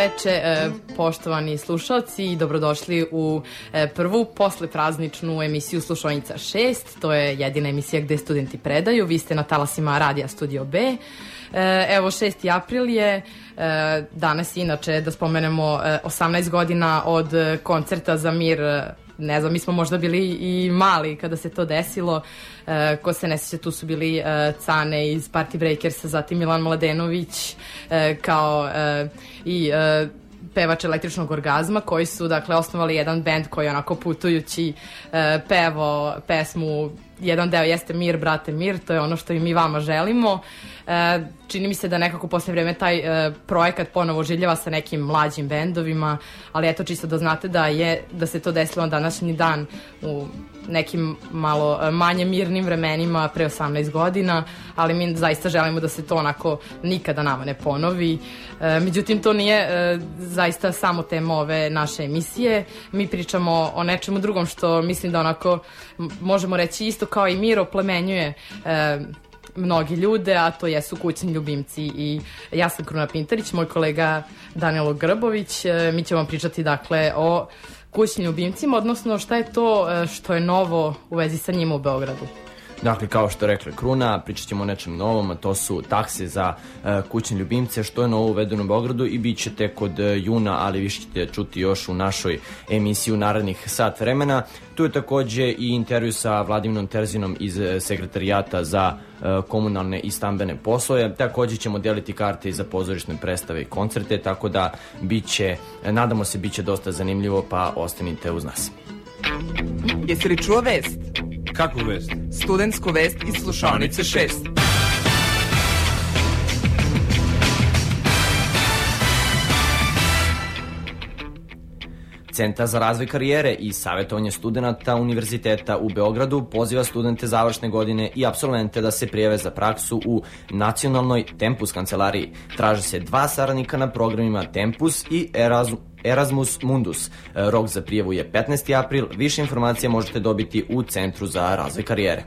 veče, e, poštovani slušalci i dobrodošli u e, prvu posleprazničnu emisiju Slušonica 6. To je jedina emisija gde studenti predaju. Vi ste na talasima Radija Studio B. E, evo, 6. april je danas inače, da spomenemo, 18 godina od koncerta za mir ne znam, mi smo možda bili i mali kada se to desilo. E, ko se ne sjeća, tu su bili e, Cane iz Party Breakersa, zatim Milan Mladenović e, kao e, i e, pevač električnog orgazma koji su dakle osnovali jedan bend koji onako putujući e, pevo pesmu jedan deo jeste Mir, brate, Mir, to je ono što i mi vama želimo. E, čini mi se da nekako posle vreme taj e, projekat ponovo življava sa nekim mlađim bendovima, ali eto čisto da znate da je da se to desilo na današnji dan u nekim malo e, manje mirnim vremenima pre 18 godina, ali mi zaista želimo da se to onako nikada nama ne ponovi. E, međutim, to nije e, zaista samo tema ove naše emisije. Mi pričamo o nečemu drugom što mislim da onako možemo reći isto kao i mir oplemenjuje e, mnogi ljude, a to jesu kućni ljubimci i ja sam Kruna Pintarić, moj kolega Danilo Grbović, mi ćemo vam pričati dakle o kućnim ljubimcima, odnosno šta je to e, što je novo u vezi sa njima u Beogradu. Dakle, kao što rekla Kruna, pričat ćemo o nečem novom, a to su takse za uh, kućne ljubimce, što je novo uvedeno u Beogradu i bit ćete kod uh, juna, ali vi ćete čuti još u našoj emisiji u narednih sat vremena. Tu je takođe i intervju sa Vladimirom Terzinom iz uh, sekretarijata za komunalne i stambene poslove. Takođe ćemo deliti karte za pozorišne predstave i koncerte, tako da biće, nadamo se, biće dosta zanimljivo, pa ostanite uz nas. Jesi li čuo vest? Kakvu vest? Studentsku vest iz slušalnice 6. Centar za razvoj karijere i savjetovanje studenta Univerziteta u Beogradu poziva studente završne godine i absolvente da se prijave za praksu u nacionalnoj Tempus kancelariji. Traže se dva saradnika na programima Tempus i Erasmus Erasmus Mundus. E, rok za prijavu je 15. april. Više informacija možete dobiti u Centru za razvoj karijere.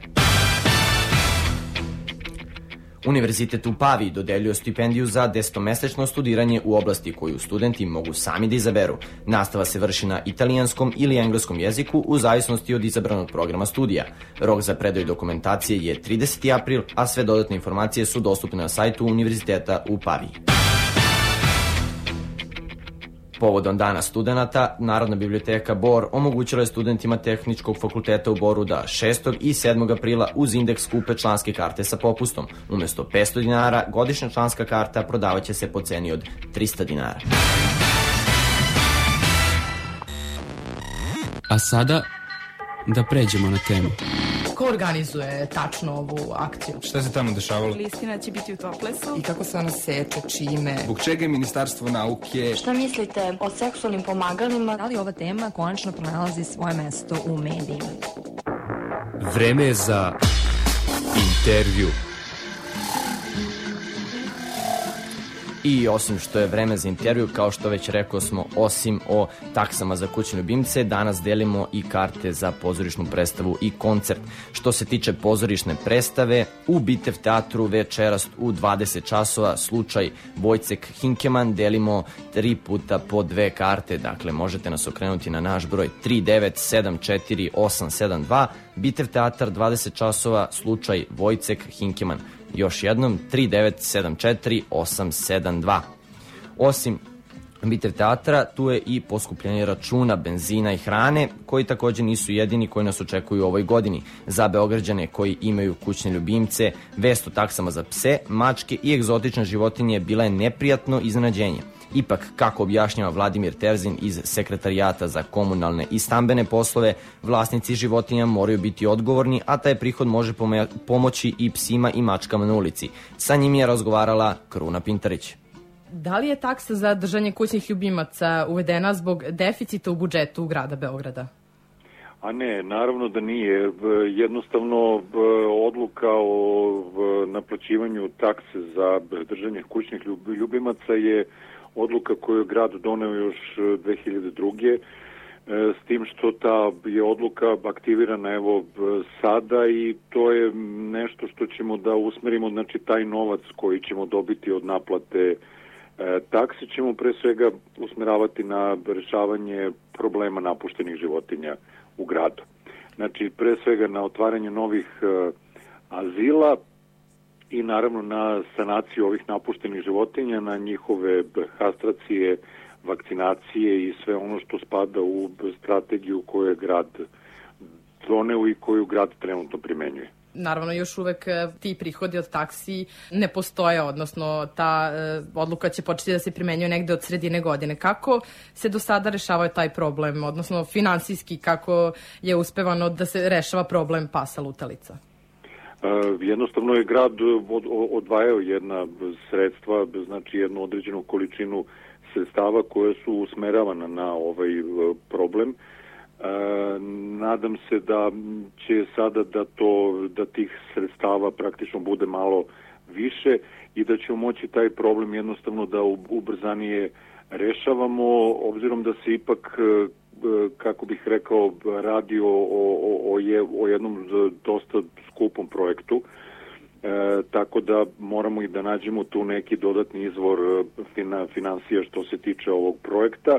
Univerzitet u Paviji dodeljuje stipendiju za desetomesečno studiranje u oblasti koju studenti mogu sami da izaberu. Nastava se vrši na italijanskom ili engleskom jeziku u zavisnosti od izabranog programa studija. Rok za predaju dokumentacije je 30. april, a sve dodatne informacije su dostupne na sajtu Univerziteta u Paviji. Povodom dana studenta, Narodna biblioteka Bor omogućila je studentima Tehničkog fakulteta u Boru da 6. i 7. aprila uz indeks kupe članske karte sa popustom. Umesto 500 dinara, godišnja članska karta prodavaće se po ceni od 300 dinara. A sada da pređemo na temu. Ko organizuje tačno ovu akciju? Šta se tamo dešavalo? Listina će biti u Toplesu. I kako se ona seče, čime? Zbog čega je Ministarstvo nauke... Šta mislite o seksualnim pomagalima? Da li ova tema konačno pronalazi svoje mesto u medijima? Vreme je za intervju. I osim što je vreme za intervju, kao što već rekao smo, osim o taksama za kućne ljubimce, danas delimo i karte za pozorišnu predstavu i koncert. Što se tiče pozorišne predstave, u Bitev teatru večeras u 20 časova slučaj Vojcek Hinkeman delimo tri puta po dve karte, dakle možete nas okrenuti na naš broj 3974872, Bitev teatar 20 časova, slučaj Vojcek Hinkeman. Još jednom 3974872. Osim Bitev teatra, tu je i poskupljenje računa, benzina i hrane, koji takođe nisu jedini koji nas očekuju u ovoj godini. Za Beograđane koji imaju kućne ljubimce, vest o taksama za pse, mačke i egzotične životinje bila je neprijatno iznenađenje. Ipak, kako objašnjava Vladimir Terzin iz Sekretarijata za komunalne i stambene poslove, vlasnici životinja moraju biti odgovorni, a taj prihod može pomoći i psima i mačkama na ulici. Sa njim je razgovarala Kruna Pintarić. Da li je taksa za držanje kućnih ljubimaca uvedena zbog deficita u budžetu grada Beograda? A ne, naravno da nije. Jednostavno odluka o naplaćivanju takse za držanje kućnih ljubimaca je odluka koju je grad doneo još 2002 e, e, s tim što ta je odluka aktivirana evo sada i to je nešto što ćemo da usmerimo, znači taj novac koji ćemo dobiti od naplate E, takse ćemo pre svega usmeravati na rešavanje problema napuštenih životinja u gradu. Znači, pre svega na otvaranje novih e, azila i naravno na sanaciju ovih napuštenih životinja, na njihove kastracije, vakcinacije i sve ono što spada u strategiju koju je grad doneo i koju grad trenutno primenjuje naravno još uvek e, ti prihodi od taksi ne postoje, odnosno ta e, odluka će početi da se primenjuje negde od sredine godine. Kako se do sada rešavao taj problem, odnosno finansijski, kako je uspevano da se rešava problem pasa lutalica? Uh, jednostavno je grad od, odvajao jedna sredstva, znači jednu određenu količinu sredstava koje su usmeravana na ovaj problem. Uh, E, nadam se da će sada da to da tih sredstava praktično bude malo više i da ćemo moći taj problem jednostavno da ubrzanije rešavamo obzirom da se ipak e, kako bih rekao radi o, o, o, je, o jednom dosta skupom projektu e, tako da moramo i da nađemo tu neki dodatni izvor e, fina, financija što se tiče ovog projekta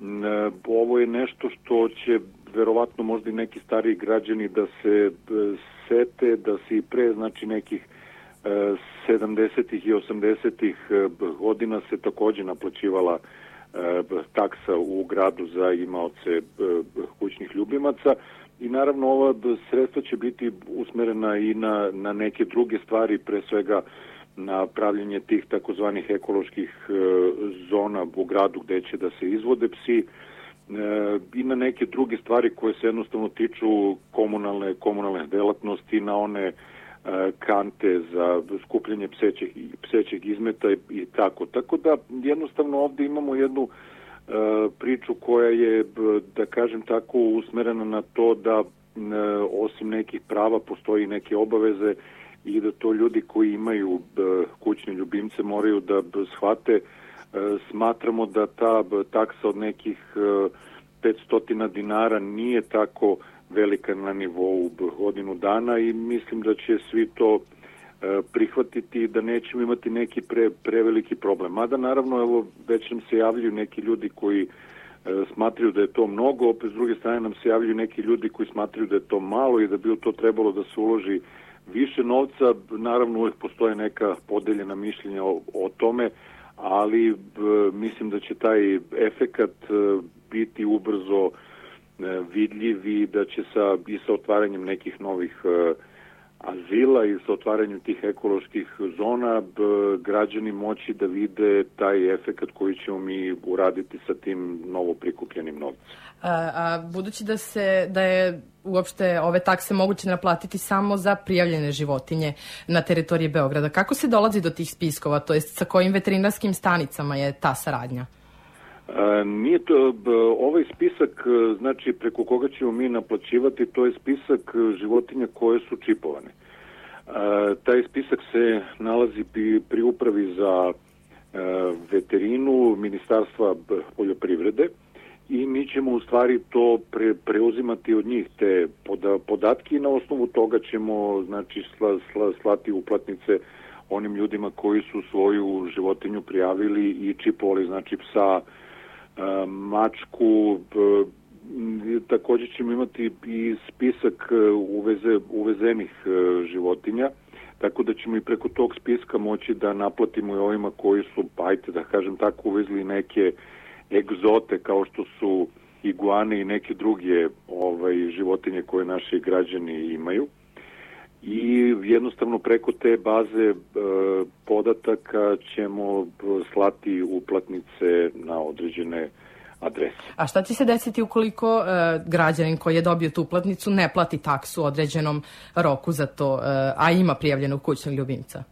E, ovo je nešto što će verovatno možda i neki stariji građani da se e, sete da se i pre znači nekih 70. E, i 80. godina se takođe naplaćivala taksa u gradu za imaoce kućnih ljubimaca. I naravno ova sredstva će biti usmerena i na, na neke druge stvari, pre svega na pravljenje tih takozvanih ekoloških e, zona u gradu gde će da se izvode psi e, i na neke druge stvari koje se jednostavno tiču komunalne komunalne delatnosti na one e, kante za skupljanje psećeg, psećeg izmeta i, i tako. Tako da jednostavno ovde imamo jednu e, priču koja je, da kažem tako, usmerena na to da e, osim nekih prava postoji neke obaveze i da to ljudi koji imaju e, kućne ljubimce moraju da shvate. E, smatramo da ta taksa od nekih 500 e, dinara nije tako velika na nivou godinu dana i mislim da će svi to prihvatiti da nećemo imati neki pre, preveliki problem. Mada naravno evo već nam se javljaju neki ljudi koji smatraju da je to mnogo, opet s druge strane nam se javljaju neki ljudi koji smatraju da je to malo i da bi to trebalo da se uloži više novca, naravno uvek postoje neka podeljena mišljenja o, o tome, ali b, mislim da će taj efekat e, biti ubrzo e, vidljiv i da će sa, i sa otvaranjem nekih novih e, azila i sa otvaranjem tih ekoloških zona b, građani moći da vide taj efekat koji ćemo mi uraditi sa tim novo prikupljenim novcem. A, a budući da se da je uopšte ove takse moguće naplatiti samo za prijavljene životinje na teritoriji Beograda. Kako se dolazi do tih spiskova, to jest sa kojim veterinarskim stanicama je ta saradnja? Nije to, ovaj spisak, znači preko koga ćemo mi naplaćivati, to je spisak životinja koje su čipovane. A, taj spisak se nalazi pri, pri upravi za a, veterinu Ministarstva poljoprivrede i mi ćemo u stvari to pre, preuzimati od njih te podatke i na osnovu toga ćemo znači sla, sla, slati uplatnice onim ljudima koji su svoju životinju prijavili i čipovali znači psa, e, mačku, takođe ćemo imati i spisak e, uveze, uvezenih e, životinja, tako da ćemo i preko tog spiska moći da naplatimo i ovima koji su, ajte da kažem tako, uvezli neke egzote kao što su iguane i neke druge ovaj, životinje koje naši građani imaju i jednostavno preko te baze e, podataka ćemo slati uplatnice na određene adrese. A šta će se desiti ukoliko e, građanin koji je dobio tu uplatnicu ne plati taksu u određenom roku za to, e, a ima prijavljenog kućnog ljubimca?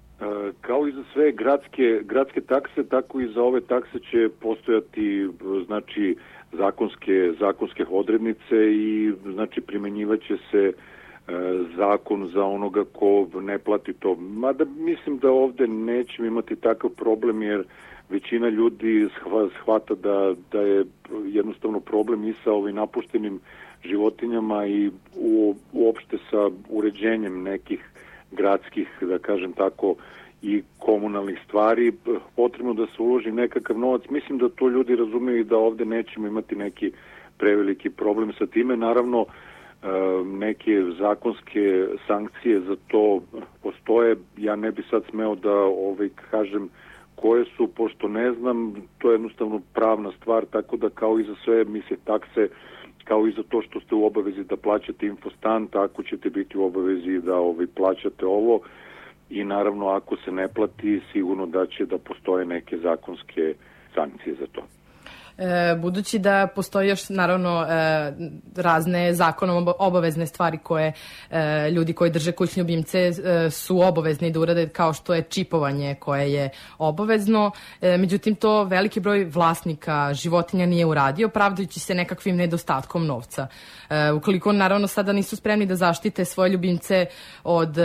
Kao i za sve gradske, gradske takse, tako i za ove takse će postojati znači zakonske, zakonske odrednice i znači primenjivaće se e, zakon za onoga ko ne plati to. Mada mislim da ovde nećemo imati takav problem jer većina ljudi shvata da, da je jednostavno problem i sa ovim napuštenim životinjama i u, uopšte sa uređenjem nekih gradskih, da kažem tako, i komunalnih stvari, potrebno da se uloži nekakav novac. Mislim da to ljudi razumeju i da ovde nećemo imati neki preveliki problem sa time. Naravno, e, neke zakonske sankcije za to postoje. Ja ne bi sad smeo da ovaj, kažem koje su, pošto ne znam, to je jednostavno pravna stvar, tako da kao i za sve misle takse, kao i za to što ste u obavezi da plaćate infostan, tako ćete biti u obavezi da ovaj, plaćate ovo i naravno ako se ne plati sigurno da će da postoje neke zakonske sankcije za to. E, budući da postoji još naravno e, razne zakonom obavezne stvari koje e, ljudi koji drže kućne ljubimce e, su obavezni da urade kao što je čipovanje koje je obavezno. Međutim to veliki broj vlasnika životinja nije uradio pravdajući se nekakvim nedostatkom novca. Ukoliko naravno sada nisu spremni da zaštite svoje ljubimce od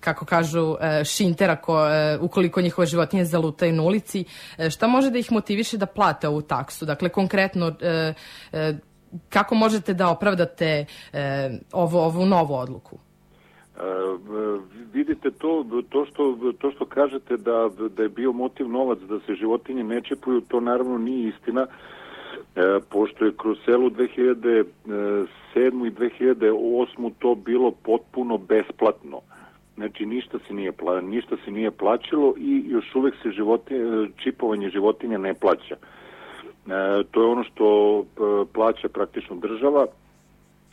kako kažu šintera ko, ukoliko njihove životinje zalutaju na ulici, šta može da ih motiviše da plate ovu taksu? Dakle, konkretno, e, e, kako možete da opravdate e, ovo, ovu novu odluku? Vidite to, to, što, to što kažete da, da je bio motiv novac da se životinje ne čepuju, to naravno nije istina, e, pošto je kroz celu 2007. i 2008. to bilo potpuno besplatno. Znači ništa se nije pla, ništa se nije plaćalo i još uvek se životinje, čipovanje životinja ne plaća. E, to je ono što e, plaća praktično država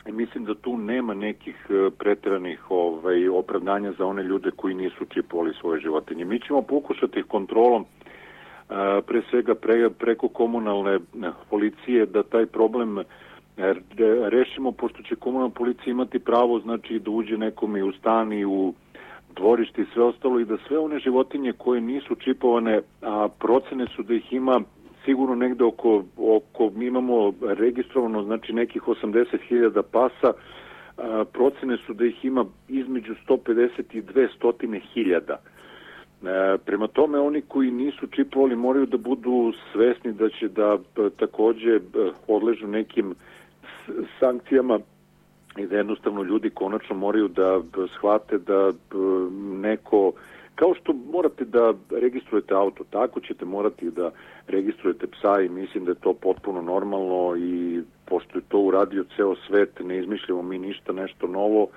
i mislim da tu nema nekih e, preteranih ovaj, opravdanja za one ljude koji nisu čipovali svoje životinje. Mi ćemo pokušati kontrolom e, pre svega pre, preko komunalne e, policije da taj problem rešimo, pošto će komunalna policija imati pravo znači da uđe nekom i u stan i u dvorište i sve ostalo i da sve one životinje koje nisu čipovane, a procene su da ih ima sigurno negde oko, oko mi imamo registrovano znači nekih 80.000 pasa, a, procene su da ih ima između 150 i 200 hiljada. E, prema tome oni koji nisu čipovali moraju da budu svesni da će da takođe odležu nekim sankcijama i da jednostavno ljudi konačno moraju da shvate da neko Kao što morate da registrujete auto, tako ćete morati da registrujete psa i mislim da je to potpuno normalno i pošto je to uradio ceo svet, ne izmišljamo mi ništa nešto novo,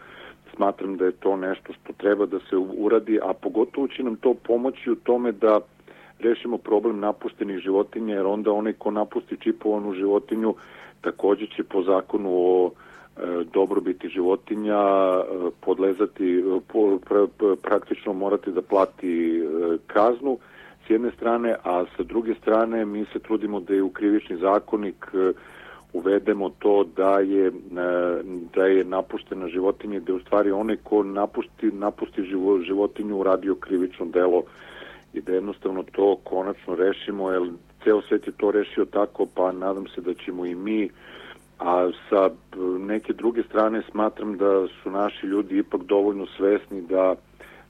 smatram da je to nešto što treba da se uradi, a pogotovo će nam to pomoći u tome da rešimo problem napuštenih životinja, jer onda onaj ko napusti čipovanu životinju takođe će po zakonu o dobrobiti životinja e, podlezati e, praktično morati da plati kaznu s jedne strane, a sa druge strane mi se trudimo da je u krivični zakonik uvedemo to da je da je napuštena životinja da je u stvari onaj ko napusti, napusti životinju uradio krivično delo i da jednostavno to konačno rešimo jer ceo svet je to rešio tako pa nadam se da ćemo i mi uh, a sa neke druge strane smatram da su naši ljudi ipak dovoljno svesni da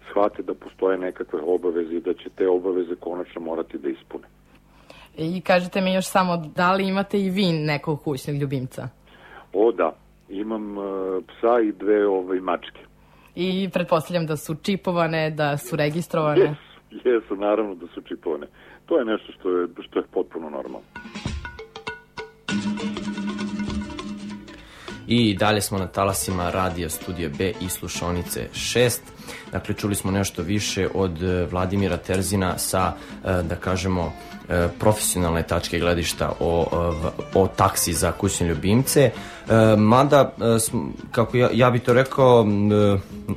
shvate da postoje nekakve obaveze i da će te obaveze konačno morati da ispune. I kažete mi još samo, da li imate i vi nekog kućnog ljubimca? O da, imam uh, psa i dve ovaj, mačke. I pretpostavljam da su čipovane, da su registrovane? Jesu, jesu, naravno da su čipovane. To je nešto što je, što je potpuno normalno. I dalje smo na talasima Radija Studio B i Slušonice 6. Dakle, čuli smo nešto više od e, Vladimira Terzina sa, e, da kažemo, e, profesionalne tačke gledišta o, o taksi za kućne ljubimce. Mada, kako ja, ja bi to rekao,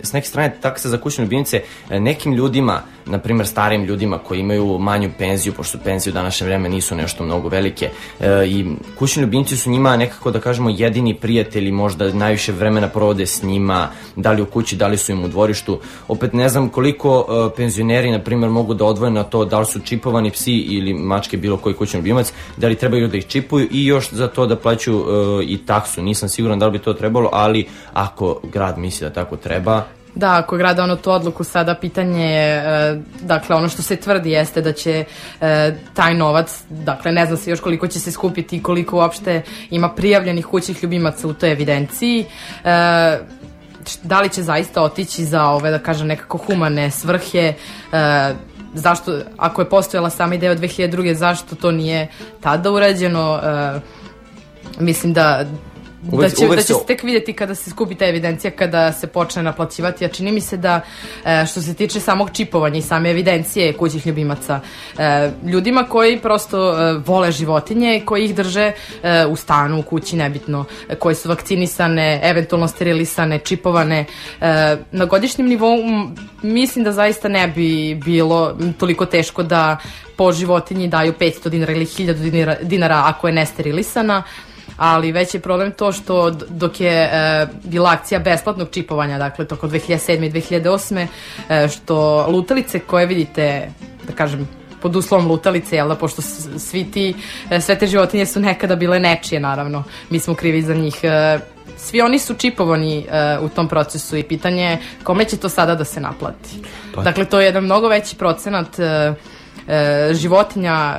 s neke strane taksa za kućne ljubimce nekim ljudima na primjer starim ljudima koji imaju manju penziju, pošto penzije u današnje vreme nisu nešto mnogo velike e, i kućni ljubimci su njima nekako da kažemo jedini prijatelji, možda najviše vremena provode s njima, da li u kući, da li su im u dvorištu. Opet ne znam koliko e, penzioneri na primjer mogu da odvoje na to da li su čipovani psi ili mačke bilo koji kućni ljubimac, da li trebaju da ih čipuju i još za to da plaću e, i taksu. Nisam siguran da li bi to trebalo, ali ako grad misli da tako treba, Da, ako grada ono tu odluku sada pitanje je, e, dakle ono što se tvrdi jeste da će e, taj novac, dakle ne zna se još koliko će se skupiti i koliko uopšte ima prijavljenih kućnih ljubimaca u toj evidenciji. E, da li će zaista otići za ove, da kažem, nekako humane svrhe, zašto, ako je postojala sama ideja od 2002. zašto to nije tada urađeno, mislim da da će, da će se- tek vidjeti kada se skupi ta evidencija, kada se počne naplaćivati, a čini mi se da e, što se tiče samog čipovanja i same evidencije kućnih ljubimaca, e, ljudima koji prosto e, vole životinje, koji ih drže u stanu, u kući, nebitno, koje su vakcinisane, eventualno sterilisane, čipovane, na godišnjem nivou mislim da zaista ne bi bilo toliko teško da po životinji daju 500 dinara ili 1000 dinara, dinara ako je nesterilisana, ali već je problem to što dok je e, bila akcija besplatnog čipovanja, dakle toko 2007. i 2008. E, što lutalice koje vidite, da kažem, pod uslovom lutalice, jel da, pošto svi ti, e, sve te životinje su nekada bile nečije, naravno, mi smo krivi za njih. E, svi oni su čipovani e, u tom procesu i pitanje je kome će to sada da se naplati. Pa- Dakle, to je jedan mnogo veći procenat životinja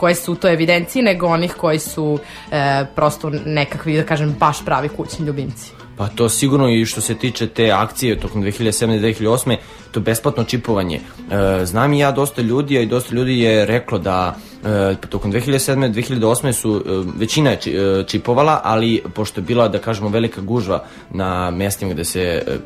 koje su u toj evidenciji nego onih koji su e, prosto nekakvi, da kažem, baš pravi kućni ljubimci. Pa to sigurno i što se tiče te akcije tokom 2007. i 2008. to besplatno čipovanje. E, znam i ja dosta ljudi, a i dosta ljudi je reklo da e, tokom 2007. i 2008. su e, većina je či- e, čipovala, ali pošto je bila, da kažemo, velika gužva na mestima gde se e,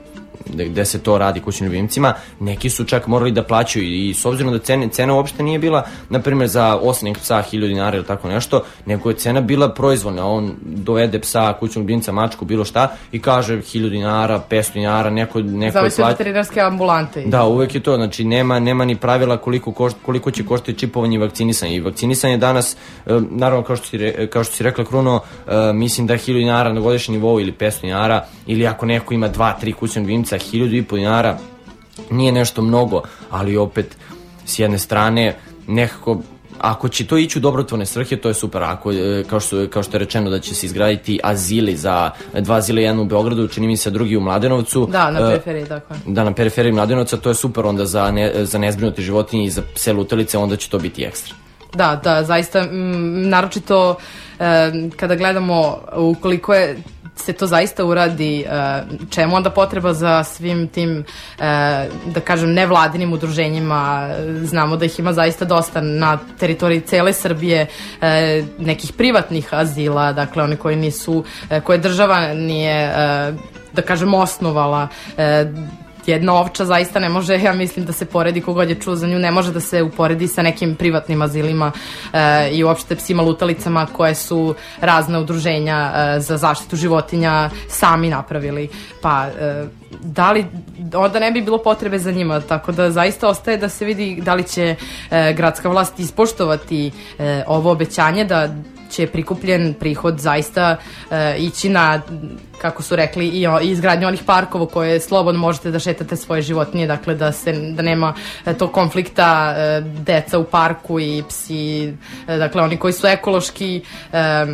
gde, se to radi kućnim ljubimcima, neki su čak morali da plaćaju i s obzirom da cene, cena uopšte nije bila, na primjer, za osnovnih psa 1000 dinara ili tako nešto, nego je cena bila proizvoljna. On dovede psa, kućnog ljubimca, mačku, bilo šta i kaže 1000 dinara, 500 dinara, neko, neko je Zavisi od plaća. veterinarske ambulante. Da, uvek je to, znači nema, nema ni pravila koliko, košt, koliko će koštati čipovanje i vakcinisanje. I vakcinisanje danas, e, naravno kao što si, re, kao što si rekla Kruno, e, mislim da 1000 dinara na godišnjem nivou ili 500 dinara, ili ako neko ima 2-3 kućnog ljubimca, 1000 i po dinara nije nešto mnogo, ali opet s jedne strane nekako ako će to ići u dobrotvorne svrhe, to je super. Ako, e, kao, što, kao što je rečeno da će se izgraditi azili za dva azila, jedan u Beogradu, čini mi se drugi u Mladenovcu. Da, na E, periferiji, tako da na periferiji Mladenovca, to je super onda za, ne, za nezbrinuti životinje i za pse lutalice, onda će to biti ekstra. Da, da, zaista, mm, naročito e, kada gledamo ukoliko je se to zaista uradi, e, čemu onda potreba za svim tim, e, da kažem, nevladinim udruženjima, znamo da ih ima zaista dosta na teritoriji cele Srbije, e, nekih privatnih azila, dakle oni koji nisu, koje država nije, da kažem, osnovala, jedna ovča zaista ne može, ja mislim da se poredi kogod je čuo za nju, ne može da se uporedi sa nekim privatnim azilima e, i uopšte psima lutalicama koje su razne udruženja e, za zaštitu životinja sami napravili. Pa e, da li, onda ne bi bilo potrebe za njima, tako da zaista ostaje da se vidi da li će e, gradska vlast ispoštovati e, ovo obećanje da će prikupljen prihod zaista e, ići na, kako su rekli, i, i izgradnju onih parkova koje slobodno možete da šetate svoje životinje, dakle da, se, da nema e, tog konflikta e, deca u parku i psi, e, dakle oni koji su ekološki e,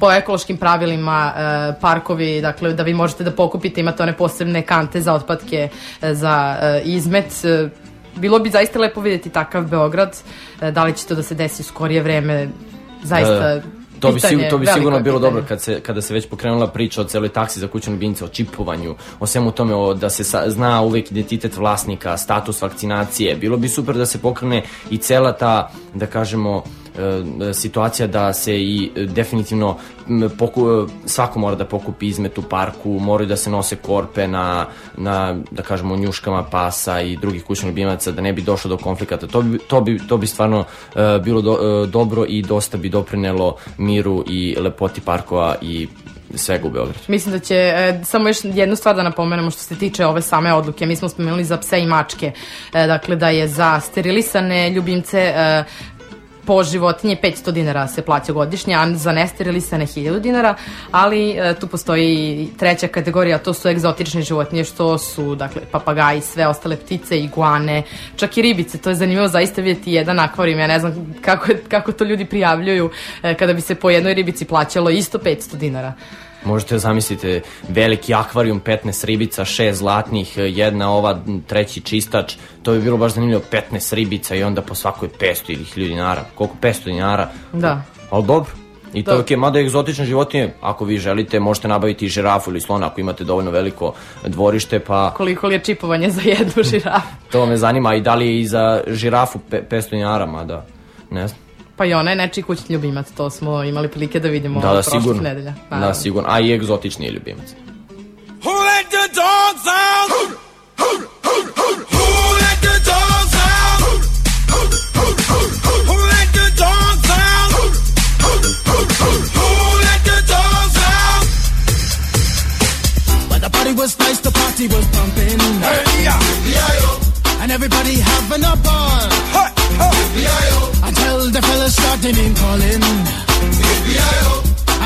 po ekološkim pravilima e, parkovi, dakle da vi možete da pokupite, imate one posebne kante za otpadke e, za e, izmet. E, bilo bi zaista lepo vidjeti takav Beograd, e, da li će to da se desi u skorije vreme, zaista E, To bi, pitanje, sigur, to bi sigurno bilo pitanje. dobro kad se, kada se već pokrenula priča o celoj taksi za kućnog ljubimca, o čipovanju, o svemu tome, o, da se sa, zna uvek identitet vlasnika, status vakcinacije. Bilo bi super da se pokrene i cela ta, da kažemo, e, situacija da se i e, definitivno poku, e, svako mora da pokupi izmet u parku, moraju da se nose korpe na, na da kažemo, njuškama pasa i drugih kućnih ljubimaca, da ne bi došlo do konflikata. To bi, to bi, to bi stvarno e, bilo do, e, dobro i dosta bi doprinelo miru i lepoti parkova i svega u Beogradu. Mislim da će, e, samo još jednu stvar da napomenemo što se tiče ove same odluke. Mi smo spomenuli za pse i mačke. E, dakle, da je za sterilisane ljubimce e, po životinje 500 dinara se plaća godišnje, a za nesterilisane 1000 dinara, ali e, tu postoji treća kategorija, to su egzotične životinje, što su, dakle, papagaji, sve ostale ptice, iguane, čak i ribice, to je zanimljivo zaista vidjeti jedan akvarijum, ja ne znam kako, kako to ljudi prijavljuju e, kada bi se po jednoj ribici plaćalo isto 500 dinara. Možete da zamislite veliki akvarijum, 15 ribica, 6 zlatnih, jedna ova, treći čistač, to bi bilo baš zanimljivo, 15 ribica i onda po svakoj 500 ili 1000 dinara. Koliko? 500 dinara? Da. Ali dobro, I to je To- okej, mada egzotične životinje, ako vi želite, možete nabaviti i žirafu ili slona ako imate dovoljno veliko dvorište, pa Koliko li je čipovanje za jednu žirafu? to me zanima i da li je i za žirafu pe, 500 dinara, mada ne znam. Pa i ona je nečiji kućni ljubimac, to smo imali prilike da vidimo Da, da, prošlih sigurno. nedelja. Da, sigurno. A i egzotični je ljubimac. Who let the dogs out? Who let the dogs out? Who let the dogs out? Who let the dogs out? But the party was nice, the party was pumping. Hey, yeah. And everybody having a ball. Hey, hey. Until the fellas started in calling.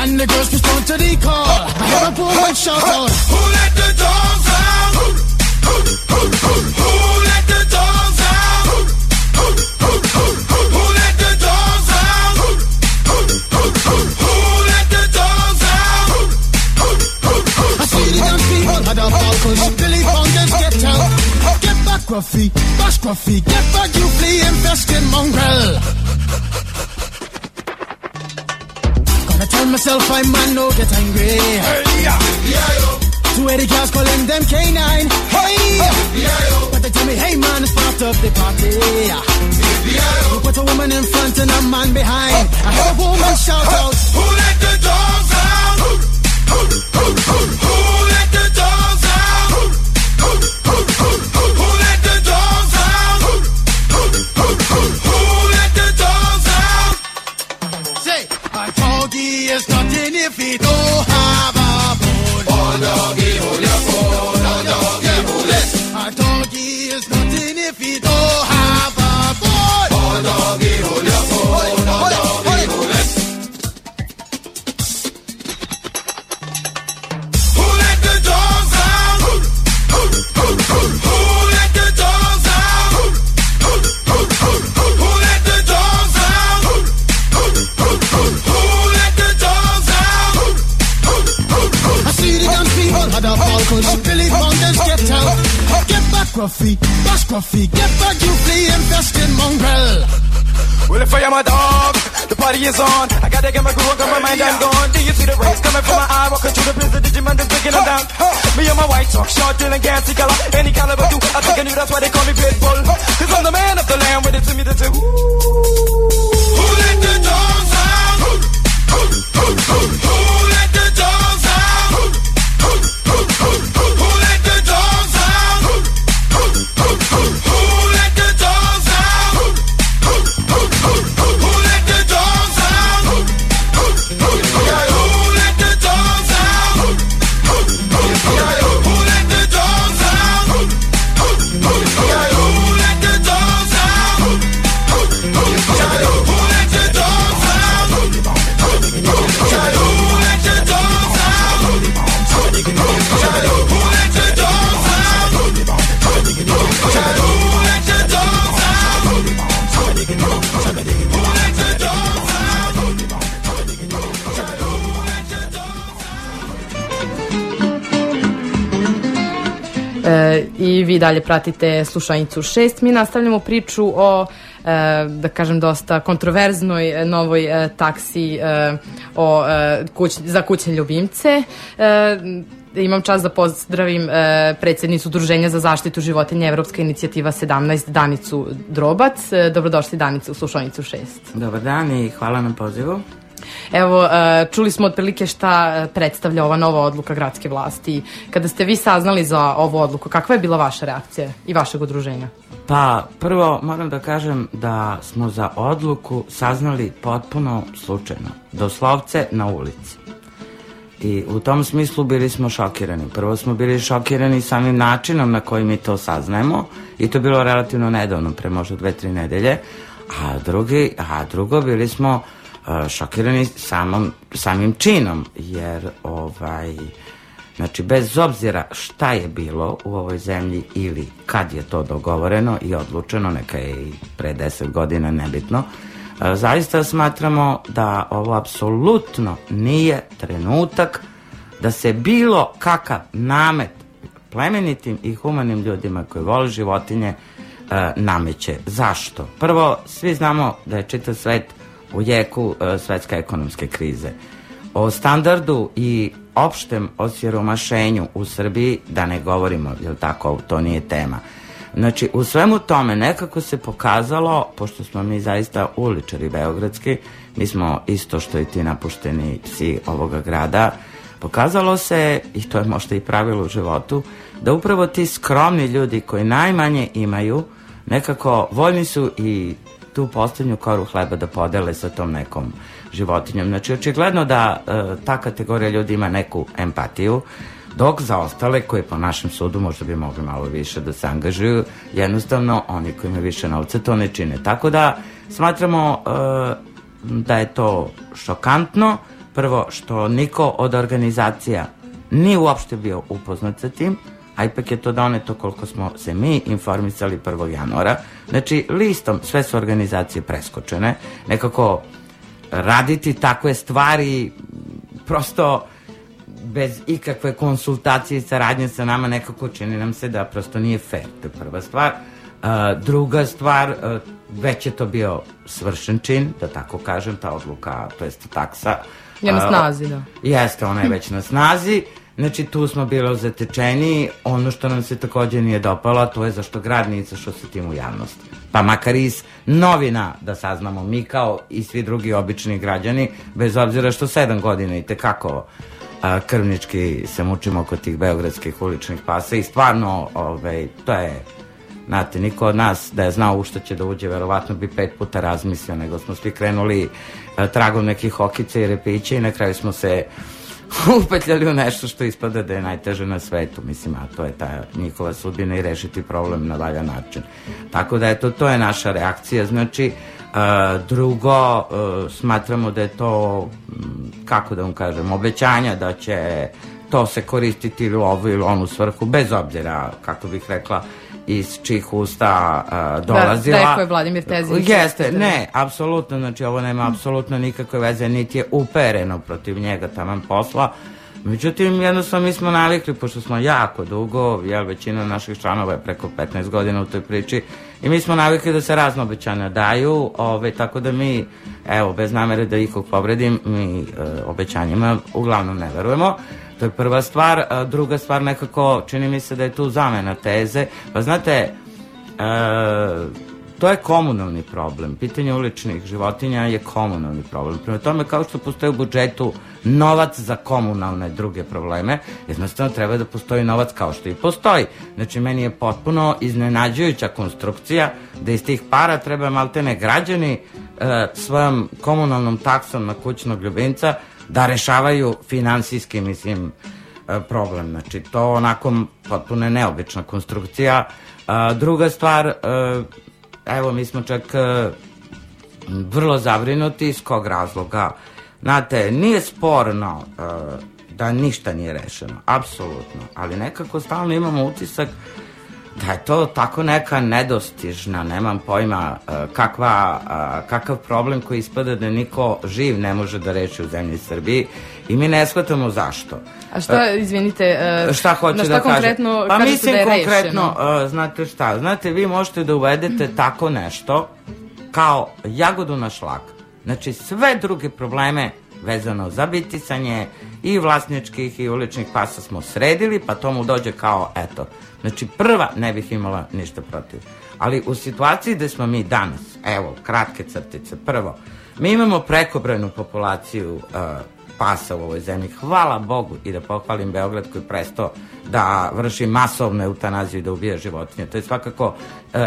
And the girls respond to the call. I heard a woman shout out. Who let the dogs out? Who let the Gruffy. Bash Gruffy. Get back, you flea infested mongrel. Gonna tell myself I man no get angry. Hey, yeah. Two eighty girls calling them canine. Hey, but they tell me, hey man, it's part of the party. Dalje pratite slušanicu 6. Mi nastavljamo priču o e, da kažem dosta kontroverznoj e, novoj e, taksi e, o, e, kuć, za kućne ljubimce. E, imam čast da pozdravim predsjednicu Udruženja za zaštitu životinja Evropska inicijativa 17 Danicu Drobac. Dobrodošli Danice u slušanicu 6. Dobar dan i hvala na pozivu. Evo, e, čuli smo otprilike šta e, predstavlja ova nova odluka gradske vlasti. Kada ste vi saznali za ovu odluku, kakva je bila vaša reakcija i vašeg udruženja? Pa, prvo moram da kažem da smo za odluku saznali potpuno slučajno. Doslovce na ulici. I u tom smislu bili smo šokirani. Prvo smo bili šokirani samim načinom na koji mi to saznajemo i to bilo relativno nedavno, pre možda dve, tri nedelje. A, drugi, a drugo bili smo uh, šokirani samom, samim činom, jer ovaj, Znači, bez obzira šta je bilo u ovoj zemlji ili kad je to dogovoreno i odlučeno, neka je i pre deset godina, nebitno, e, zaista smatramo da ovo apsolutno nije trenutak da se bilo kakav namet plemenitim i humanim ljudima koji vole životinje e, nameće. Zašto? Prvo, svi znamo da je čitav svet u jeku e, svetske ekonomske krize. O standardu i opštem osiromašenju u Srbiji, da ne govorimo, jel tako, to nije tema. Znači, u svemu tome nekako se pokazalo, pošto smo mi zaista uličari beogradski, mi smo isto što i ti napušteni psi ovoga grada, pokazalo se, i to je možda i pravilo u životu, da upravo ti skromni ljudi koji najmanje imaju, nekako voljni su i tu poslednju koru hleba da podele sa tom nekom životinjom. Znači, očigledno da e, ta kategorija ljudi ima neku empatiju, dok za ostale koje po našem sudu možda bi mogli malo više da se angažuju, jednostavno oni koji imaju više novca to ne čine. Tako da smatramo e, da je to šokantno, prvo što niko od organizacija nije uopšte bio upoznat sa tim, a ipak je to doneto koliko smo se mi informisali 1. januara. Znači, listom sve su organizacije preskočene, nekako raditi takve stvari prosto bez ikakve konsultacije i saradnje sa nama nekako čini nam se da prosto nije fair, to je prva stvar. Uh, druga stvar, uh, već je to bio svršen čin, da tako kažem, ta odluka, to jest taksa. Je na Uh, snazi, da. Jeste, ona je već na snazi. Znači, tu smo bili zatečeni. Ono što nam se takođe nije dopalo, to je zašto grad nije izašao sa tim u javnost. Pa makar iz novina da saznamo mi kao i svi drugi obični građani, bez obzira što sedam godina i tekako a, krvnički se mučimo oko tih beogradskih uličnih pasa i stvarno, ovaj, to je Znate, niko od nas da je znao u što će da uđe, verovatno bi pet puta razmislio, nego smo svi krenuli e, tragom nekih okica i repića i na kraju smo se upetljali u nešto što ispada da je najteže na svetu, mislim, a to je ta njihova sudbina i rešiti problem na valjan način. Tako da, eto, to je naša reakcija, znači, Uh, drugo, uh, smatramo da je to, mm, kako da vam kažem, obećanja da će to se koristiti ili ovu ili onu svrhu, bez obzira, kako bih rekla, iz čih usta uh, dolazila. Da, je Vladimir Tezić. Jeste, ne, apsolutno, znači ovo nema apsolutno nikakve veze, niti je upereno protiv njega taman posla. Međutim, jednostavno mi smo navikli, pošto smo jako dugo, jel, većina naših članova je preko 15 godina u toj priči, i mi smo navikli da se razno obećanja daju, ove, tako da mi, evo, bez namere da ikog povredim, mi e, obećanjima uglavnom ne verujemo. To je prva stvar. A druga stvar, nekako, čini mi se da je tu zamena teze. Pa znate, e, to je komunalni problem. Pitanje uličnih životinja je komunalni problem. Prema tome, kao što postoji u budžetu novac za komunalne druge probleme, jednostavno treba da postoji novac kao što i postoji. Znači, meni je potpuno iznenađujuća konstrukcija da iz tih para treba maltene građani e, svojom komunalnom taksom na kućnog ljubimca da rešavaju finansijski, mislim, e, problem. Znači, to onako potpuno neobična konstrukcija. A, druga stvar, e, evo, mi smo čak e, vrlo zabrinuti iz kog razloga. Znate, nije sporno e, da ništa nije rešeno, apsolutno, ali nekako stalno imamo utisak da je to tako neka nedostižna, nemam pojma e, kakva, e, kakav problem koji ispada da niko živ ne može da reši u zemlji Srbiji i mi ne shvatamo zašto. A šta, izvinite, e, Šta hoću na šta da kažem? konkretno Pa kažete mislim da je konkretno, rešeno? znate šta, znate vi možete da uvedete tako nešto kao jagodu na šlak. Znači sve druge probleme vezano za bitisanje i vlasničkih i uličnih pasa smo sredili, pa tomu dođe kao eto. Znači prva ne bih imala ništa protiv. Ali u situaciji gde smo mi danas, evo, kratke crtice, prvo, mi imamo prekobrojnu populaciju uh, pasa u ovoj zemlji. Hvala Bogu i da pohvalim Beograd koji prestao da vrši masovnu eutanaziju i da ubija životinje. To je svakako uh,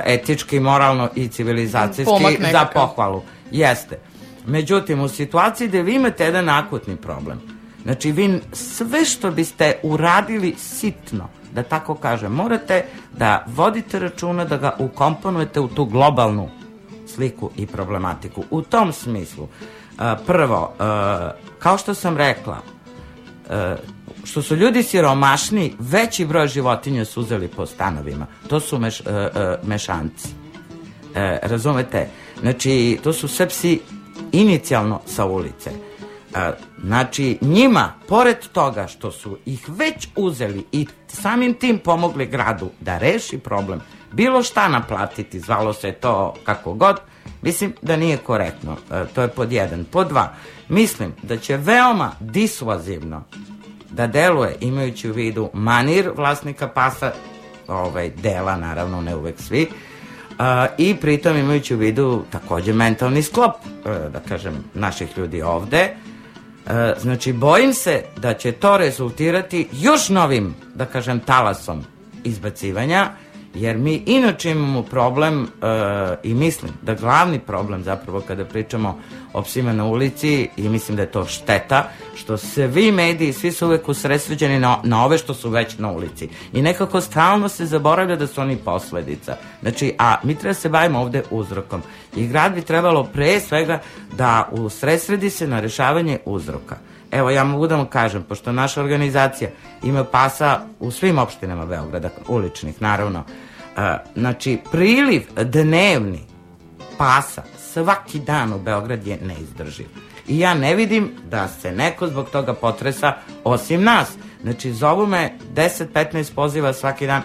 etički, moralno i civilizacijski za pohvalu. Jeste. Međutim, u situaciji gde vi imate jedan akutni problem, znači vi sve što biste uradili sitno, da tako kažem, morate da vodite računa da ga ukomponujete u tu globalnu sliku i problematiku. U tom smislu, uh, prvo, uh, kao što sam rekla, uh, što su ljudi siromašni, veći broj životinja su uzeli po stanovima. To su meš, mešanci. E, razumete? Znači, to su sve psi inicijalno sa ulice. E, znači, njima, pored toga što su ih već uzeli i samim tim pomogli gradu da reši problem, bilo šta naplatiti, zvalo se to kako god, Mislim da nije korektno, e, to je pod jedan. Pod dva, mislim da će veoma disuazivno da deluje imajući u vidu manir vlasnika pasa, ovaj, dela naravno, ne uvek svi, a, i pritom imajući u vidu takođe mentalni sklop, e, da kažem, naših ljudi ovde. E, znači, bojim se da će to rezultirati još novim, da kažem, talasom izbacivanja, jer mi inače imamo problem e, i mislim da glavni problem zapravo kada pričamo o psima na ulici i mislim da je to šteta što svi mediji, svi su uvek usresređeni na, na ove što su već na ulici i nekako stalno se zaboravlja da su oni posledica. Znači, a mi treba se bavimo ovde uzrokom i grad bi trebalo pre svega da usresredi se na rešavanje uzroka. Evo, ja mogu da vam kažem, pošto naša organizacija ima pasa u svim opštinama Beograda, uličnih, naravno, znači, priliv dnevni pasa svaki dan u Beograd je neizdrživ. I ja ne vidim da se neko zbog toga potresa osim nas. Znači, zovu me 10-15 poziva svaki dan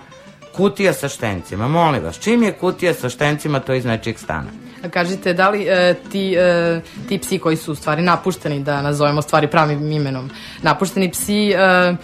kutija sa štencima. Molim vas, čim je kutija sa štencima, to je iz nečijeg stana. A kažite, da li e, ti, e, ti psi koji su u stvari napušteni, da nazovemo stvari pravim imenom, napušteni psi, e,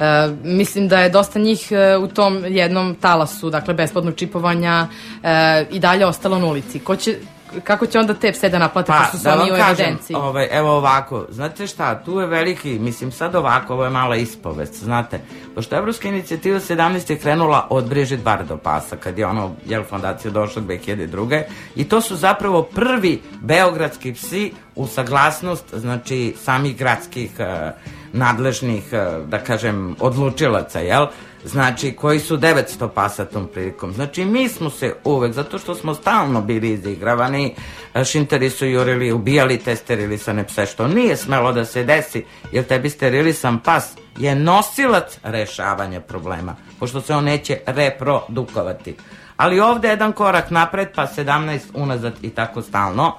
e, mislim da je dosta njih e, u tom jednom talasu, dakle, besplatnog čipovanja e, i dalje ostalo na ulici. Ko će, kako će onda te pse da naplate, Pa, su da oni u kažem, evidenciji? ovaj, evo ovako, znate šta, tu je veliki, mislim sad ovako, ovo je mala ispovest, znate, pošto Evropska inicijativa 17 je krenula od Brigitte Bardot pasa, kad je ono, jel, fondacija došla 2002. I to su zapravo prvi beogradski psi u saglasnost, znači, samih gradskih eh, nadležnih, eh, da kažem, odlučilaca, jel? Znači, koji su 900 pasa tom prilikom. Znači, mi smo se uvek, zato što smo stalno bili izigravani, eh, šinteri su jurili, ubijali te sterilisane pse, što nije smelo da se desi, jer tebi sterilisan pas je nosilac rešavanja problema, pošto se on neće reprodukovati. Ali ovde jedan korak napred, pa 17 unazad i tako stalno.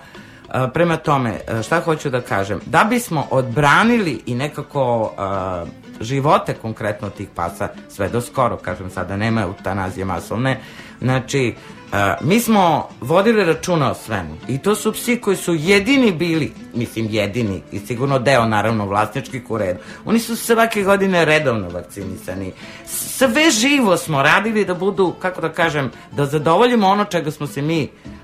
E, Prema tome, e, šta hoću da kažem? Da bismo odbranili i nekako e, živote konkretno tih pasa, sve do skoro, kažem sada, nema eutanazije masovne, znači, mi smo vodili računa o svemu i to su psi koji su jedini bili, mislim jedini i sigurno deo naravno vlasničkih u redu. Oni su svake godine redovno vakcinisani. Sve živo smo radili da budu, kako da kažem, da zadovoljimo ono čega smo se mi uh,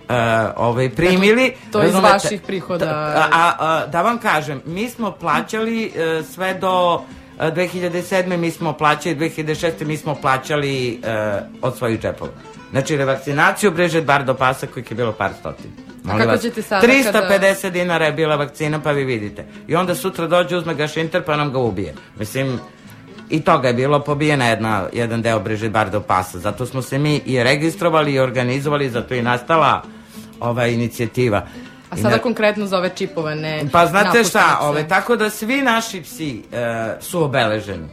ovaj, primili. to iz razumete? vaših prihoda. Da, a, a, da vam kažem, mi smo plaćali uh, sve do uh, 2007. mi smo plaćali, 2006. mi smo plaćali uh, od svojih džepova. Znači, revakcinaciju Brežet Bardo pasa kojih je bilo par stotin. Molim kako vas. ćete sada 350 dinara je bila vakcina, pa vi vidite. I onda sutra dođe, uzme ga šinter, pa nam ga ubije. Mislim, i toga je bilo pobijena jedna, jedan deo Brigitte Bardot pasa. Zato smo se mi i registrovali i organizovali, zato je i nastala ova inicijativa. A sada na- konkretno za ove čipove, Pa znate šta, ove, tako da svi naši psi e, su obeleženi.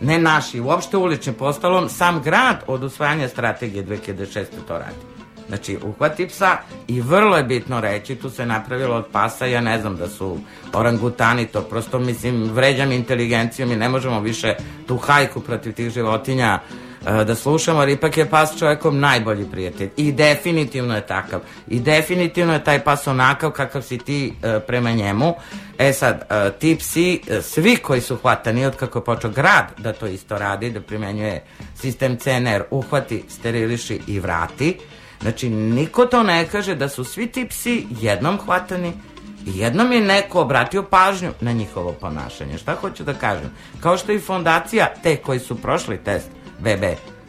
Ne naši, uopšte ulični postalom, sam grad od usvajanja strategije 2006. to radi. Znači, uhvati psa i vrlo je bitno reći, tu se napravilo od pasa, ja ne znam da su orangutani, to prosto, mislim, vređam inteligencijom i ne možemo više tu hajku protiv tih životinja da slušamo, jer ipak je pas čovekom najbolji prijatelj. I definitivno je takav. I definitivno je taj pas onakav kakav si ti e, prema njemu. E sad, e, ti psi, svi koji su hvatani od kako je počeo grad da to isto radi, da primenjuje sistem CNR, uhvati, steriliši i vrati. Znači, niko to ne kaže da su svi ti psi jednom hvatani i jednom je neko obratio pažnju na njihovo ponašanje. Šta hoću da kažem? Kao što i fondacija, te koji su prošli test BB,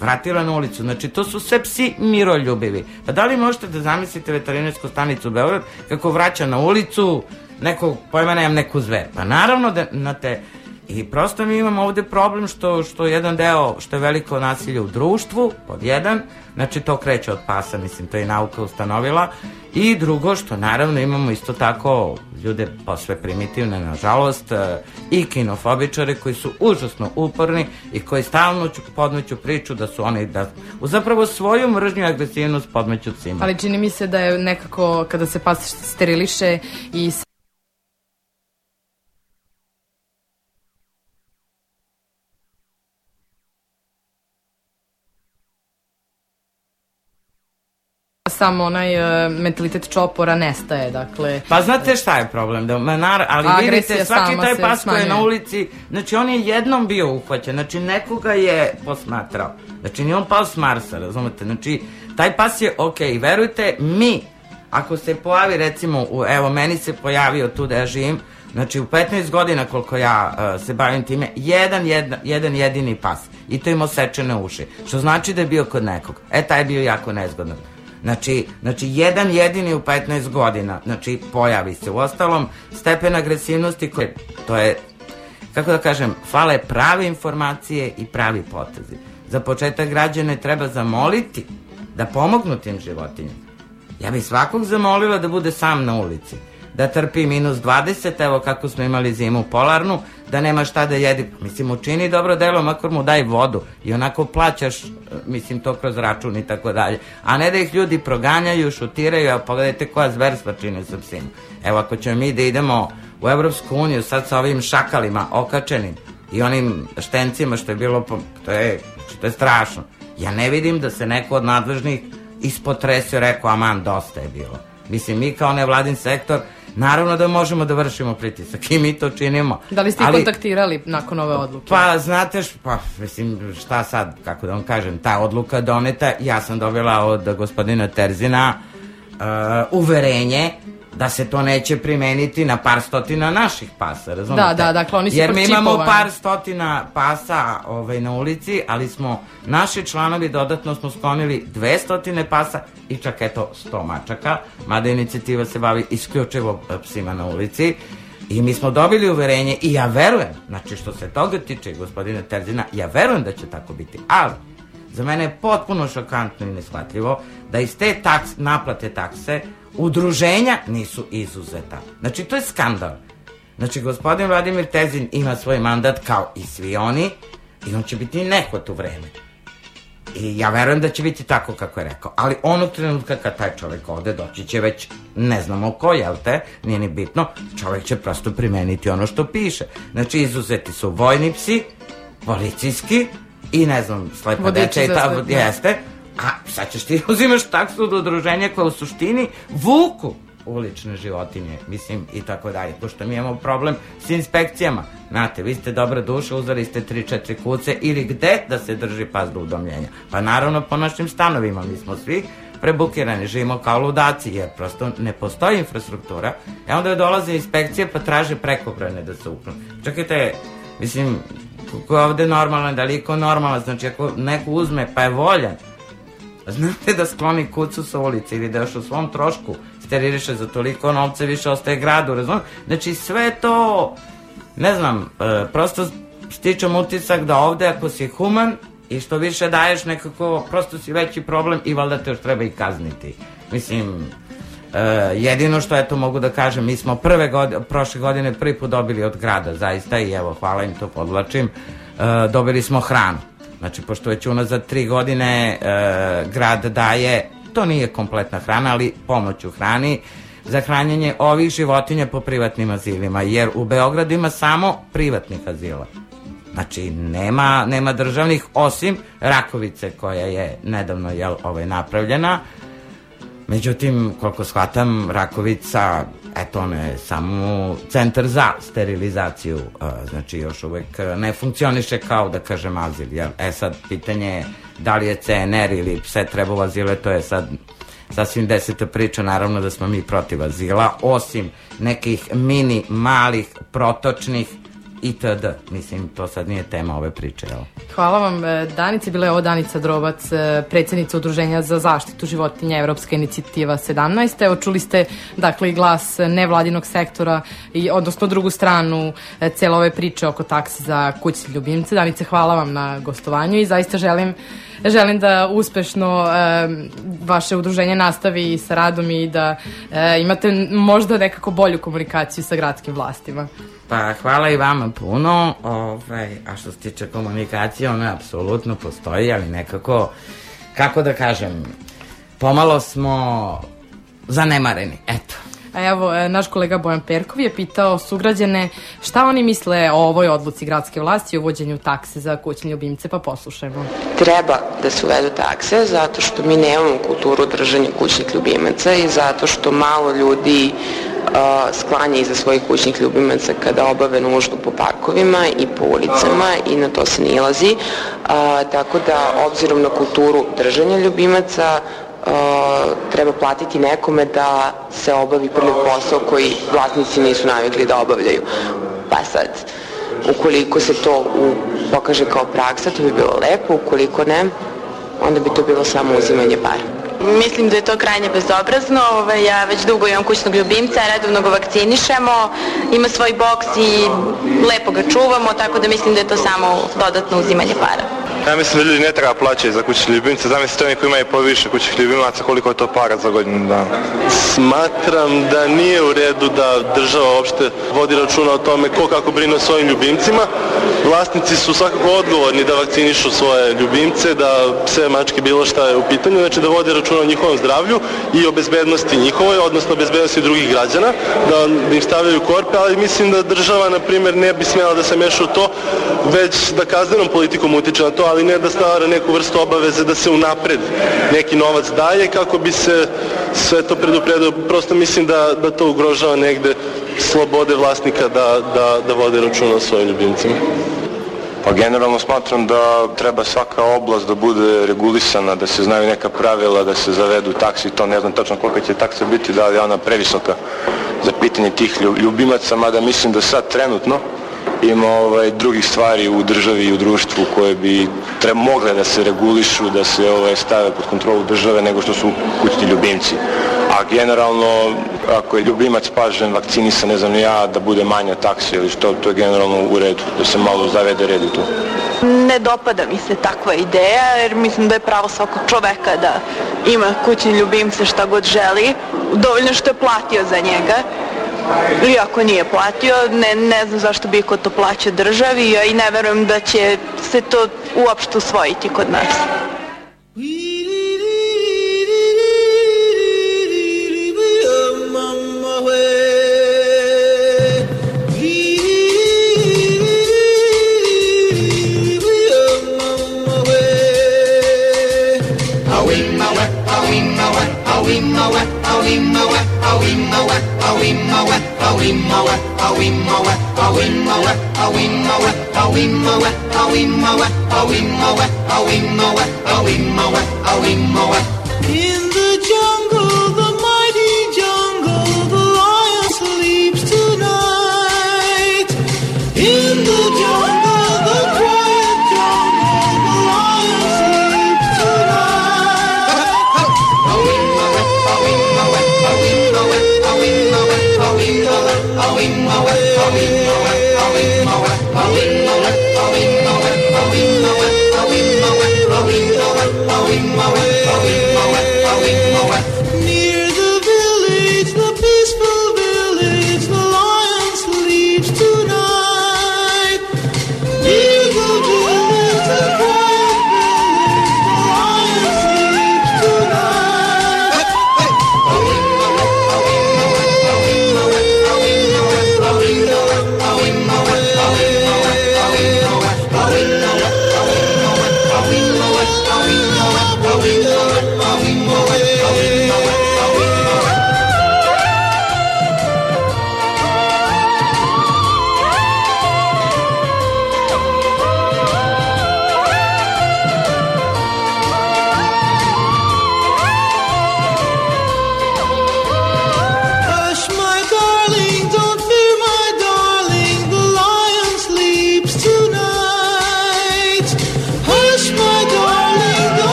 vratila na ulicu. Znači, to su sve psi miroljubivi. Pa da li možete da zamislite veterinarsku stanicu u Beograd kako vraća na ulicu nekog, pojma nemam, neku zver? Pa naravno da na te... I prosto mi imamo ovde problem što, što jedan deo, što je veliko nasilje u društvu, pod jedan, znači to kreće od pasa, mislim, to je nauka ustanovila, i drugo što naravno imamo isto tako ljude posve primitivne, nažalost, e, i kinofobičare koji su užasno uporni i koji stalno ću- podmeću priču da su oni, da zapravo svoju mržnju i agresivnost podmeću psima. Ali čini mi se da je nekako, kada se pas steriliše i sam onaj e, mentalitet čopora nestaje, dakle... Pa znate šta je problem? Da, ma nar, ali Agresija vidite, svaki taj pas koji je na ulici, znači on je jednom bio uhvaćen, znači nekoga je posmatrao. Znači nije on pao s Marsa, razumete? Znači, taj pas je okej, verujte, mi, ako se pojavi recimo, u, evo, meni se pojavio tu da ja živim, znači u 15 godina koliko ja uh, se bavim time, jedan, jedna, jedan jedini pas. I to ima sečene uši. Što znači da je bio kod nekog. E, taj je bio jako nezgodan. Znači, znači, jedan jedini u 15 godina, znači, pojavi se. U ostalom, stepen agresivnosti, koje, to je, kako da kažem, fale prave informacije i pravi potezi. Za početak građane treba zamoliti da pomognu tim životinjama. Ja bih svakog zamolila da bude sam na ulici. Da trpi minus 20, evo kako smo imali zimu polarnu, da nema šta da jedi. Mislim, učini dobro delo, makar mu daj vodu. I onako plaćaš, e, mislim, to kroz račun i tako dalje. A ne da ih ljudi proganjaju, šutiraju, a pogledajte koja zverstva čine sa psima. Evo, ako ćemo mi da idemo u Evropsku uniju sad sa ovim šakalima okačenim i onim štencima što je bilo, to je, što je strašno. Ja ne vidim da se neko od nadležnih ispotresio, rekao, aman, dosta je bilo. Mislim, mi kao nevladin sektor, naravno da možemo da vršimo pritisak i mi to činimo. Da li ste Ali- kontaktirali nakon ove odluke? Pa, znate, š- pa, mislim, šta sad, kako da vam kažem, ta odluka doneta, ja sam dobila od gospodina Terzina uh, uverenje da se to neće primeniti na par stotina naših pasa, razumete? Da, da, dakle, oni su Jer mi imamo par stotina pasa ovaj, na ulici, ali smo, naši članovi dodatno smo sklonili 200 pasa i čak eto 100 mačaka, mada inicijativa se bavi isključivo psima na ulici. I mi smo dobili uverenje i ja verujem, znači što se toga tiče gospodine Terzina, ja verujem da će tako biti, ali za mene je potpuno šokantno i neshvatljivo da iz te taks, naplate takse udruženja nisu izuzeta. Znači, to je skandal. Znači, gospodin Vladimir Tezin ima svoj mandat kao i svi oni i on će biti neko tu vreme. I ja verujem da će biti tako kako je rekao. Ali onog trenutka kad taj čovek ode, doći će već, ne znamo ko, jel te, nije ni bitno, čovek će prosto primeniti ono što piše. Znači, izuzeti su vojni psi, policijski i ne znam, slepa deca i za ta, slep, da. jeste. A sad ćeš ti uzimaš taksu od udruženja koje u suštini vuku ulične životinje, mislim, i tako dalje. Pošto mi imamo problem s inspekcijama. Znate, vi ste dobra duša, uzeli ste 3-4 kuce ili gde da se drži pas do udomljenja. Pa naravno po našim stanovima, mi smo svi prebukirani, živimo kao ludaci, jer prosto ne postoji infrastruktura. I onda dolaze inspekcije pa traže prekobrane da se uknu. Čekajte, mislim, ko je ovde normalan, da li je ko normalan, znači ako neko uzme pa je voljan, Znate da skloni kucu sa ulice ili da još u svom trošku steriliše za toliko novca više ostaje gradu, razumem? Znači sve to, ne znam, e, prosto stičem utisak da ovde ako si human i što više daješ nekako, prosto si veći problem i valjda te još treba i kazniti. Mislim, e, jedino što eto mogu da kažem, mi smo prve godine, prošle godine prvi put dobili od grada, zaista, i evo, hvala im to podvlačim, e, dobili smo hranu. Znači, pošto već unazad tri godine e, grad daje, to nije kompletna hrana, ali pomoć u hrani, za hranjenje ovih životinja po privatnim azilima, jer u Beogradu ima samo privatnih azila. Znači, nema, nema državnih, osim Rakovice koja je nedavno jel, ovaj, napravljena. Međutim, koliko shvatam, Rakovica, eto, ona je samo centar za sterilizaciju, a, znači još uvek a, ne funkcioniše kao, da kažem, azil. Jel? E sad, pitanje je da li je CNR ili pse treba u azile, to je sad sasvim deseta priča, naravno da smo mi protiv azila, osim nekih mini, malih, protočnih itd. Mislim, to sad nije tema ove priče, jel? Hvala vam, e, Danice. Bila je ovo Danica Drobac, e, predsjednica Udruženja za zaštitu životinja Evropska inicijativa 17. Evo, čuli ste, dakle, i glas nevladinog sektora, i, odnosno drugu stranu e, cele ove priče oko taksi za kućne ljubimce. Danice, hvala vam na gostovanju i zaista želim Želim da uspešno vaše udruženje nastavi sa radom i da e, imate možda nekako bolju komunikaciju sa gradskim vlastima. Pa hvala i vama puno, ovaj, a što se tiče komunikacije, ona apsolutno postoji, ali nekako, kako da kažem, pomalo smo zanemareni, eto. A evo, e, naš kolega Bojan Perkov je pitao sugrađane šta oni misle o ovoj odluci gradske vlasti o uvođenju takse za kućne ljubimce, pa poslušajmo. Treba da se uvedu takse zato što mi nemamo kulturu držanja kućnih ljubimaca i zato što malo ljudi uh, sklanja iza svojih kućnih ljubimaca kada obave nuždu po parkovima i po ulicama i na to se nilazi. Uh, tako da, obzirom na kulturu držanja ljubimaca, treba platiti nekome da se obavi prvi posao koji vlasnici nisu navikli da obavljaju. Pa sad, ukoliko se to u, pokaže kao praksa, to bi bilo lepo, ukoliko ne, onda bi to bilo samo uzimanje para. Mislim da je to krajnje bezobrazno. Ovaj, ja već dugo imam kućnog ljubimca, redovno ga vakcinišemo, ima svoj boks i lepo ga čuvamo, tako da mislim da je to samo dodatno uzimanje para. Ja mislim da ljudi ne treba plaćati za kućne ljubimce. Zamislite oni koji imaju poviše kućnih ljubimaca, koliko je to para za godinu dana. Smatram da nije u redu da država uopšte vodi računa o tome ko kako brine o svojim ljubimcima. Vlasnici su svakako odgovorni da vakcinišu svoje ljubimce, da pse, mačke, bilo šta je u pitanju, znači da vode računa o njihovom zdravlju i o bezbednosti njihovoj, odnosno bezbednosti drugih građana, da, im stavljaju korpe, ali mislim da država, na primjer, ne bi smjela da se meša u to, već da kaznenom politikom utiče na to, ali ne da stvara neku vrstu obaveze da se unapred neki novac daje kako bi se sve to predupredio. Prosto mislim da, da to ugrožava negde slobode vlasnika da, da, da vode računa o svojim ljubimcima. Pa generalno smatram da treba svaka oblast da bude regulisana, da se znaju neka pravila, da se zavedu taksi, to ne znam tačno kolika će taksa biti, da li je ona previsoka za pitanje tih ljubimaca, mada mislim da sad trenutno ima ovaj, drugih stvari u državi i u društvu koje bi tre, mogle da se regulišu, da se ovaj, stave pod kontrolu države nego što su kućni ljubimci. A generalno, ako je ljubimac pažen, vakcinisan, ne znam ja, da bude manja taksi ili što, to je generalno u redu, da se malo zavede red u to. Ne dopada mi se takva ideja, jer mislim da je pravo svakog čoveka da ima kućni ljubimce šta god želi, dovoljno što je platio za njega ili ako nije platio, ne, ne znam zašto bi ko to plaća državi a i ne verujem da će se to uopšte usvojiti kod nas. In the jungle,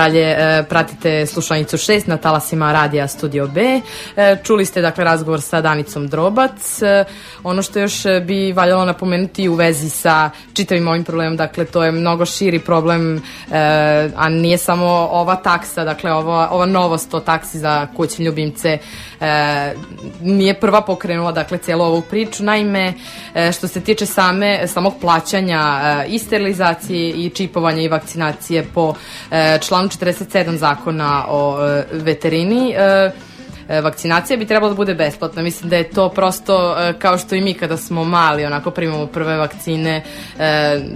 dalje e, pratite slušanicu 6 na talasima radija Studio B. E, čuli ste dakle razgovor sa Danicom Drobac. E, ono što još bi valjalo napomenuti u vezi sa čitavim ovim problemom, dakle to je mnogo širi problem, a nije samo ova taksa, dakle ova, ova novost o taksi za kućne ljubimce e, nije prva pokrenula dakle cijelu ovu priču. Naime, e, što se tiče same, samog plaćanja e, i sterilizacije i čipovanja i vakcinacije po članu 47 zakona o veterini, vakcinacija bi trebala da bude besplatna. Mislim da je to prosto kao što i mi kada smo mali, onako primamo prve vakcine,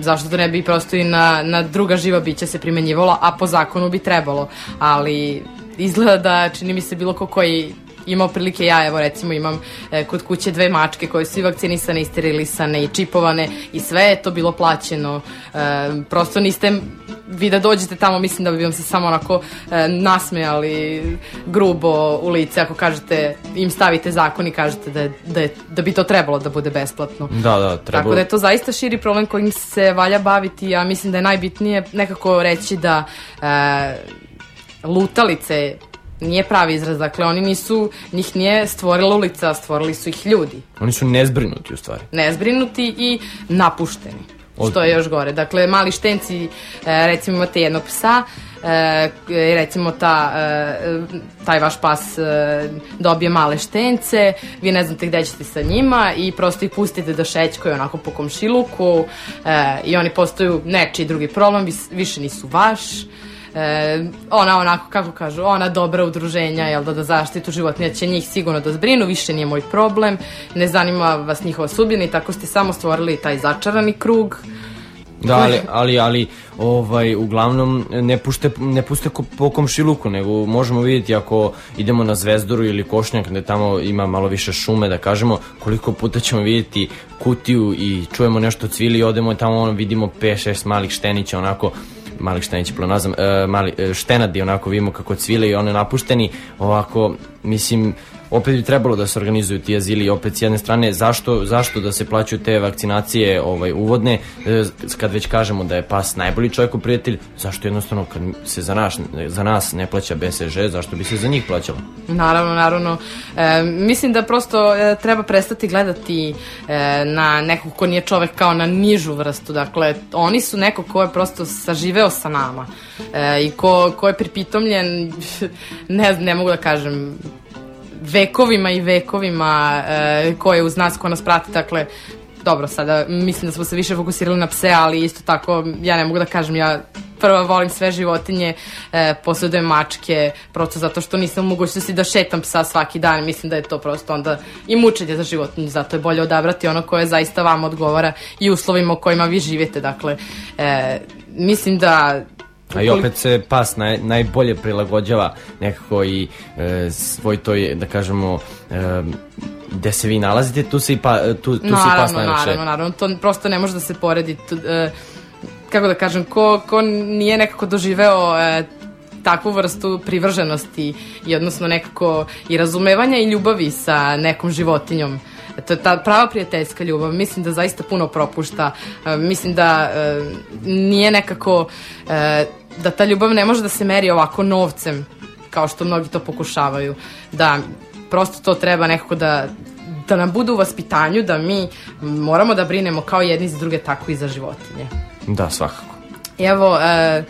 zašto to ne bi prosto i na, na druga živa bića se primenjivalo, a po zakonu bi trebalo. Ali izgleda da čini mi se bilo ko koji imao prilike ja, evo recimo imam e, kod kuće dve mačke koje su i vakcinisane i sterilisane i čipovane i sve je to bilo plaćeno. E, prosto niste vi da dođete tamo, mislim da bi vam se samo onako e, nasmejali grubo u lice ako kažete, im stavite zakon i kažete da, je, da, je, da bi to trebalo da bude besplatno. Da, da, treba. Tako da je to zaista širi problem kojim se valja baviti, ja mislim da je najbitnije nekako reći da e, lutalice nije pravi izraz, dakle oni nisu, njih nije stvorila ulica, stvorili su ih ljudi. Oni su nezbrinuti u stvari. Nezbrinuti i napušteni. Od- Što je još gore. Dakle, mali štenci, e, recimo imate jednog psa, e, recimo ta, e, taj vaš pas dobije male štence, vi ne znate gde ćete sa njima i prosto ih pustite da šećkaju onako po komšiluku i oni postaju nečiji drugi problem, više nisu vaš. E, ona onako, kako kažu, ona dobra udruženja, jel da, da zaštitu životinja će njih sigurno da zbrinu, više nije moj problem, ne zanima vas njihova sudbina i tako ste samo stvorili taj začarani krug. Da, ali, ali, ali ovaj, uglavnom ne pušte, ne puste ko, po komšiluku, nego možemo vidjeti ako idemo na Zvezdoru ili Košnjak, gde tamo ima malo više šume, da kažemo, koliko puta ćemo vidjeti kutiju i čujemo nešto cvili i odemo tamo, ono, vidimo 5-6 malih štenića, onako, malih štenića, plonazam, e, mali, e, štenadi, onako vidimo kako cvile i one napušteni, ovako, mislim, opet bi trebalo da se organizuju ti azili opet s jedne strane zašto, zašto da se plaćaju te vakcinacije ovaj uvodne e, kad već kažemo da je pas najbolji čovjekov prijatelj zašto jednostavno kad se za nas, za nas ne plaća BSŽ zašto bi se za njih plaćalo Naravno, naravno. E, mislim da prosto e, treba prestati gledati e, na nekog ko nije čovek kao na nižu vrstu. Dakle, oni su neko ko je prosto saživeo sa nama e, i ko, ko je pripitomljen, ne, ne mogu da kažem, vekovima i vekovima e, ko je uz nas, ko nas prati, dakle, dobro, sada mislim da smo se više fokusirali na pse, ali isto tako, ja ne mogu da kažem, ja prva volim sve životinje, e, posjedujem mačke, prosto zato što nisam u mogućnosti da šetam psa svaki dan, mislim da je to prosto onda i mučenje za životinju, zato je bolje odabrati ono koje zaista vam odgovara i uslovima u kojima vi živite, dakle, e, mislim da A i opet se pas naj, najbolje prilagođava nekako i e, svoj toj, da kažemo, e, gde se vi nalazite, tu se i, pa, tu, tu se i pas naravno, najlakše. naravno, naravno, to prosto ne može da se poredi. Tu, e, kako da kažem, ko, ko nije nekako doživeo e, takvu vrstu privrženosti i odnosno nekako i razumevanja i ljubavi sa nekom životinjom. To je ta prava prijateljska ljubav. Mislim da zaista puno propušta. E, mislim da e, nije nekako e, da ta ljubav ne može da se meri ovako novcem kao što mnogi to pokušavaju. Da prosto to treba nekako da da nam bude u vaspitanju da mi moramo da brinemo kao jedni za druge tako i za životinje. Da, svakako. Evo, e,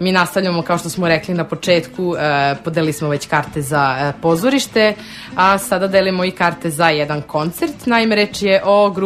mi nastavljamo kao što smo rekli na početku, e, podelili smo već karte za e, pozorište, a sada delimo i karte za jedan koncert. Naime, reč je o grupi